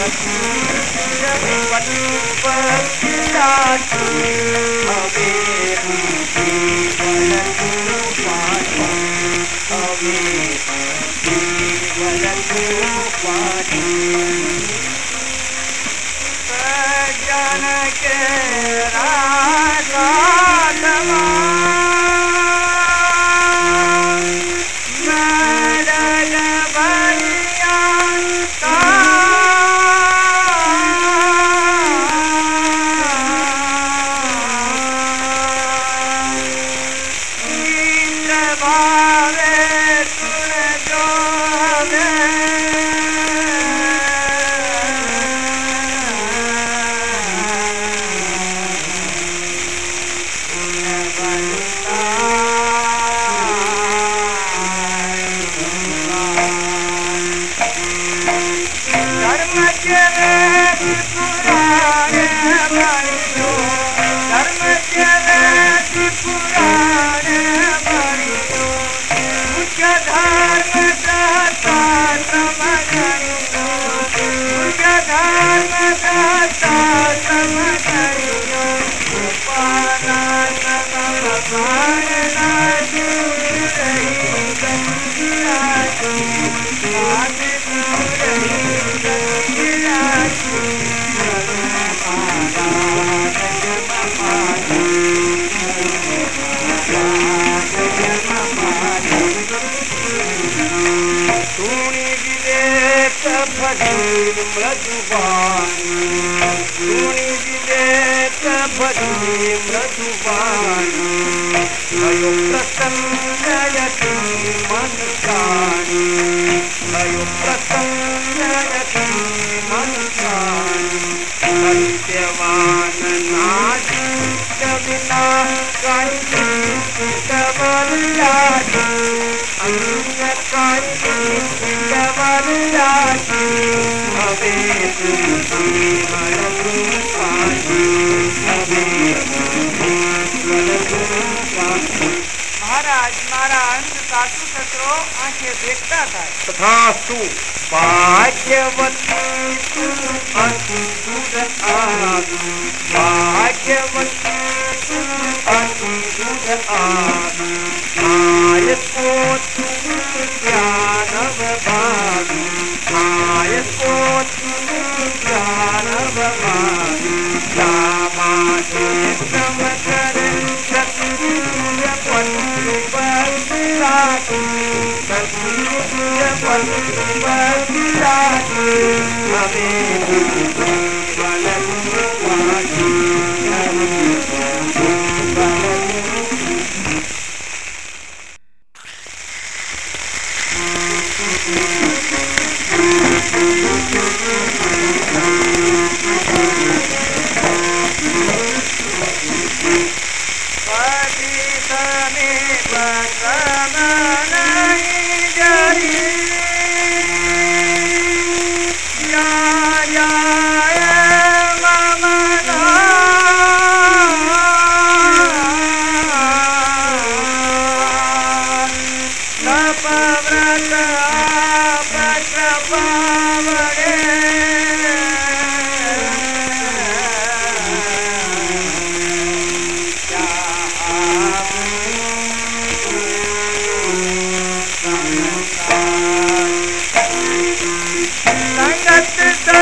Thank you. धर्म जर दु पुराण कठोर मृदुपान सुनी विवेक भक्ति मृदुपान भयो प्रसन्नयति मन कानि भयो प्रसन्नयति मन कानि सत्यवान नाथ कविना कंठ कवल्लाद अंग कंठ महाराज मारा अंत सासू ससरो आँखें देखता था। तथास्तु भाग्यवती अद्भुत आदि आय को Thank you.